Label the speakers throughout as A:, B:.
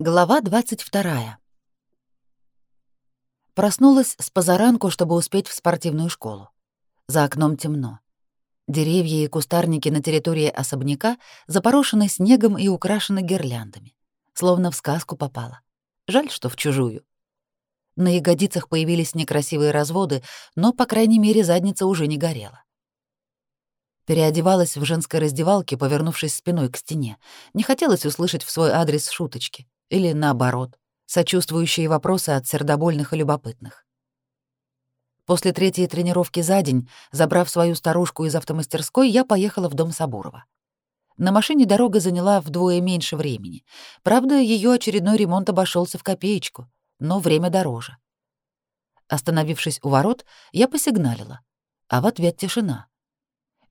A: Глава 22. Проснулась с позаранку, чтобы успеть в спортивную школу. За окном темно. Деревья и кустарники на территории особняка запорошены снегом и украшены гирляндами. Словно в сказку попала. Жаль, что в чужую. На ягодицах появились некрасивые разводы, но, по крайней мере, задница уже не горела. Переодевалась в женской раздевалке, повернувшись спиной к стене. Не хотелось услышать в свой адрес шуточки. Или наоборот, сочувствующие вопросы от сердобольных и любопытных. После третьей тренировки за день, забрав свою старушку из автомастерской, я поехала в дом Сабурова. На машине дорога заняла вдвое меньше времени. Правда, ее очередной ремонт обошелся в копеечку, но время дороже. Остановившись у ворот, я посигналила, а в ответ тишина.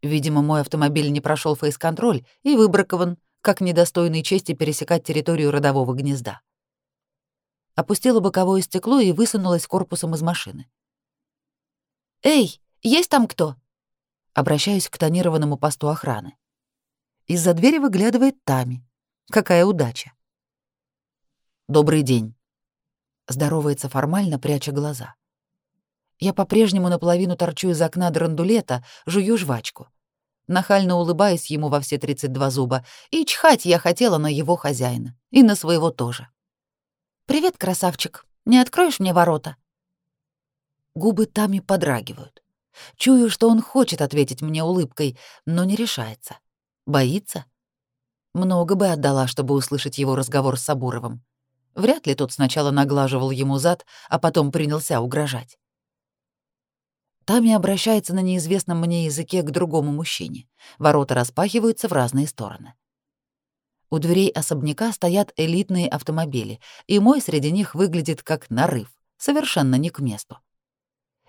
A: Видимо, мой автомобиль не прошел фейс-контроль и выбракован, как недостойной чести пересекать территорию родового гнезда. Опустила боковое стекло и высунулась корпусом из машины. «Эй, есть там кто?» Обращаюсь к тонированному посту охраны. Из-за двери выглядывает Тами. Какая удача. «Добрый день», — здоровается формально, пряча глаза. Я по-прежнему наполовину торчу из окна драндулета, жую жвачку нахально улыбаясь ему во все 32 зуба, и чхать я хотела на его хозяина, и на своего тоже. «Привет, красавчик, не откроешь мне ворота?» Губы Тами подрагивают. Чую, что он хочет ответить мне улыбкой, но не решается. Боится? Много бы отдала, чтобы услышать его разговор с Сабуровым. Вряд ли тот сначала наглаживал ему зад, а потом принялся угрожать. Тами обращается на неизвестном мне языке к другому мужчине. Ворота распахиваются в разные стороны. У дверей особняка стоят элитные автомобили, и мой среди них выглядит как нарыв, совершенно не к месту.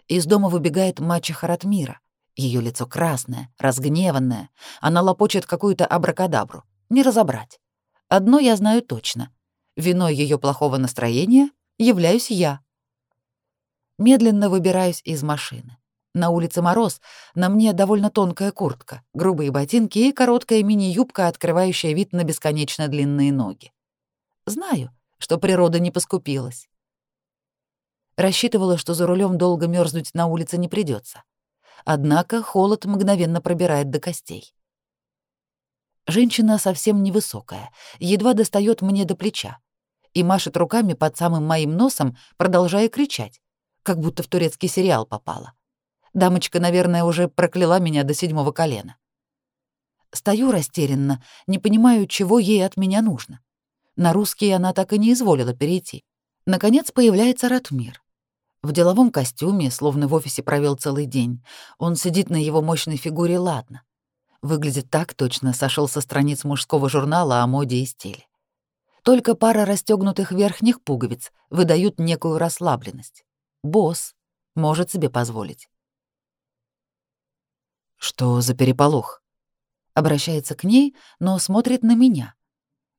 A: Из дома выбегает мачеха Ратмира. Ее лицо красное, разгневанное. Она лопочет какую-то абракадабру. Не разобрать. Одно я знаю точно. Виной ее плохого настроения являюсь я. Медленно выбираюсь из машины. На улице мороз, на мне довольно тонкая куртка, грубые ботинки и короткая мини-юбка, открывающая вид на бесконечно длинные ноги. Знаю, что природа не поскупилась. Рассчитывала, что за рулем долго мерзнуть на улице не придется. Однако холод мгновенно пробирает до костей. Женщина совсем невысокая, едва достает мне до плеча и машет руками под самым моим носом, продолжая кричать, как будто в турецкий сериал попала. Дамочка, наверное, уже прокляла меня до седьмого колена. Стою растерянно, не понимаю, чего ей от меня нужно. На русский она так и не изволила перейти. Наконец появляется Ратмир. В деловом костюме, словно в офисе провел целый день. Он сидит на его мощной фигуре ладно. Выглядит так точно, сошел со страниц мужского журнала о моде и стиле. Только пара расстегнутых верхних пуговиц выдают некую расслабленность. Босс может себе позволить. Что за переполох? Обращается к ней, но смотрит на меня.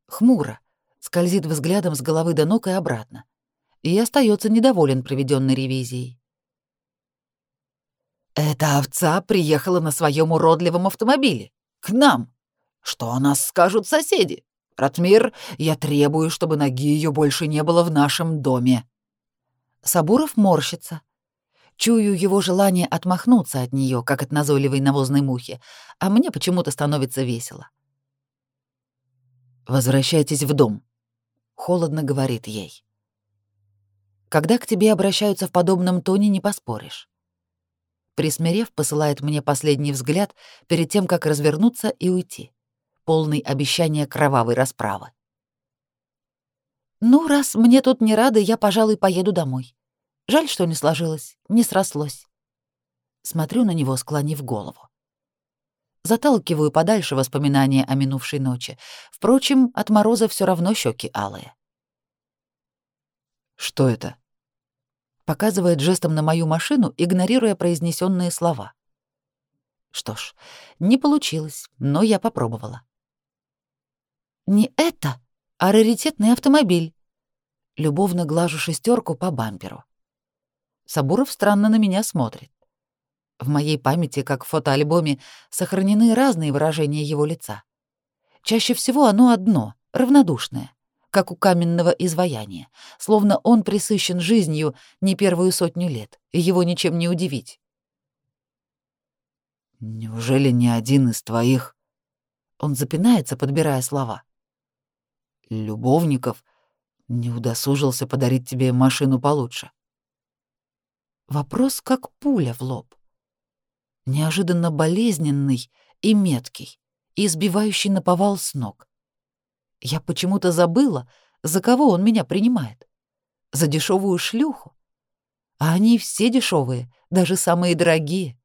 A: Хмуро, скользит взглядом с головы до ног и обратно. И остается недоволен проведенной ревизией. Эта овца приехала на своем уродливом автомобиле. К нам. Что о нас скажут соседи? Ратмир, я требую, чтобы ноги ее больше не было в нашем доме. Сабуров морщится, Чую его желание отмахнуться от нее, как от назойливой навозной мухи, а мне почему-то становится весело. «Возвращайтесь в дом», — холодно говорит ей. Когда к тебе обращаются в подобном тоне, не поспоришь. Присмирев, посылает мне последний взгляд перед тем, как развернуться и уйти, полный обещания кровавой расправы. «Ну, раз мне тут не рады, я, пожалуй, поеду домой. Жаль, что не сложилось, не срослось. Смотрю на него, склонив голову. Заталкиваю подальше воспоминания о минувшей ночи. Впрочем, от мороза все равно щеки алые. «Что это?» Показывает жестом на мою машину, игнорируя произнесенные слова. Что ж, не получилось, но я попробовала. «Не это, а раритетный автомобиль». Любовно глажу шестерку по бамперу. Сабуров странно на меня смотрит. В моей памяти, как в фотоальбоме, сохранены разные выражения его лица. Чаще всего оно одно, равнодушное. как у каменного изваяния, словно он присыщен жизнью не первую сотню лет, и его ничем не удивить.
B: «Неужели ни один из твоих...»
A: Он запинается, подбирая слова.
B: «Любовников не удосужился подарить тебе машину получше?»
A: Вопрос как пуля в лоб. Неожиданно болезненный и меткий, и избивающий наповал с ног. Я почему-то забыла, за кого он меня принимает. За дешевую шлюху. А они все дешевые, даже самые дорогие.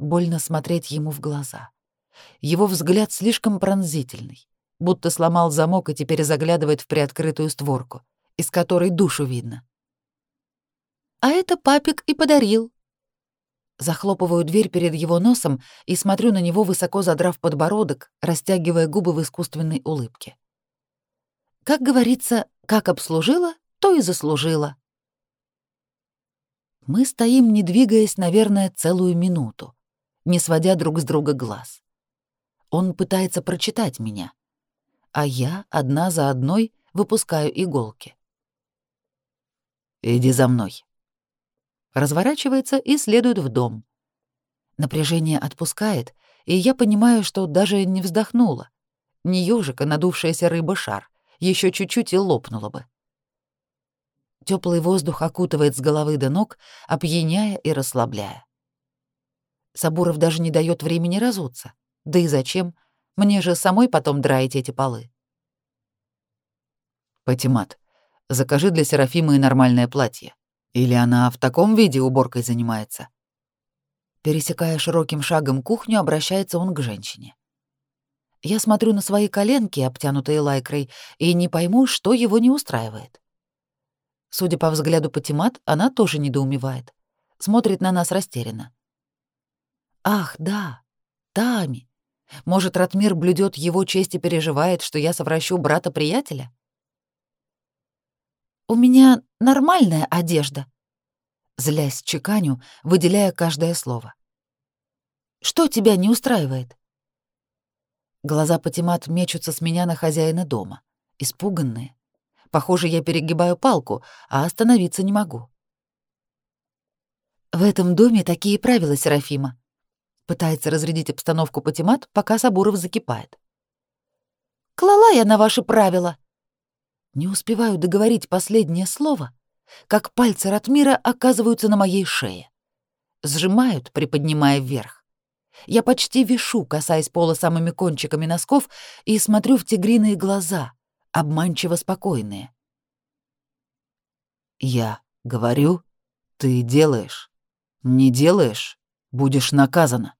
A: Больно смотреть ему в глаза. Его взгляд слишком пронзительный, будто сломал замок и теперь заглядывает в приоткрытую створку, из которой душу видно. А это папик и подарил. Захлопываю дверь перед его носом и смотрю на него, высоко задрав подбородок, растягивая губы в искусственной улыбке. Как говорится, как обслужила, то и заслужила. Мы стоим, не двигаясь, наверное, целую минуту, не сводя друг с друга глаз. Он пытается прочитать меня, а я одна за одной выпускаю иголки.
B: «Иди за мной»,
A: разворачивается и следует в дом. Напряжение отпускает, и я понимаю, что даже не вздохнула. Не ёжика, надувшаяся рыба-шар, еще чуть-чуть и лопнула бы. Теплый воздух окутывает с головы до ног, опьяняя и расслабляя. Сабуров даже не дает времени разуться. Да и зачем? Мне же самой потом драить эти полы.
B: Патимат, закажи для Серафимы нормальное платье. Или она в таком виде уборкой занимается?
A: Пересекая широким шагом кухню, обращается он к женщине. Я смотрю на свои коленки, обтянутые лайкрой, и не пойму, что его не устраивает. Судя по взгляду Патимат, она тоже недоумевает. Смотрит на нас растерянно. Ах, да, Тами. Может, Ратмир блюдет его честь и переживает, что я совращу брата-приятеля? «У меня нормальная одежда», — злясь чеканю, выделяя каждое слово. «Что тебя не устраивает?» Глаза Патимат мечутся с меня на хозяина дома, испуганные. Похоже, я перегибаю палку, а остановиться не могу. «В этом доме такие правила, Серафима», — пытается разрядить обстановку Патимат, пока Сабуров закипает. «Клала я на ваши правила», не успеваю договорить последнее слово, как пальцы Ратмира оказываются на моей шее. Сжимают, приподнимая вверх. Я почти вишу, касаясь пола самыми кончиками носков, и смотрю в тигриные глаза, обманчиво спокойные.
B: «Я говорю, ты делаешь. Не делаешь — будешь наказана».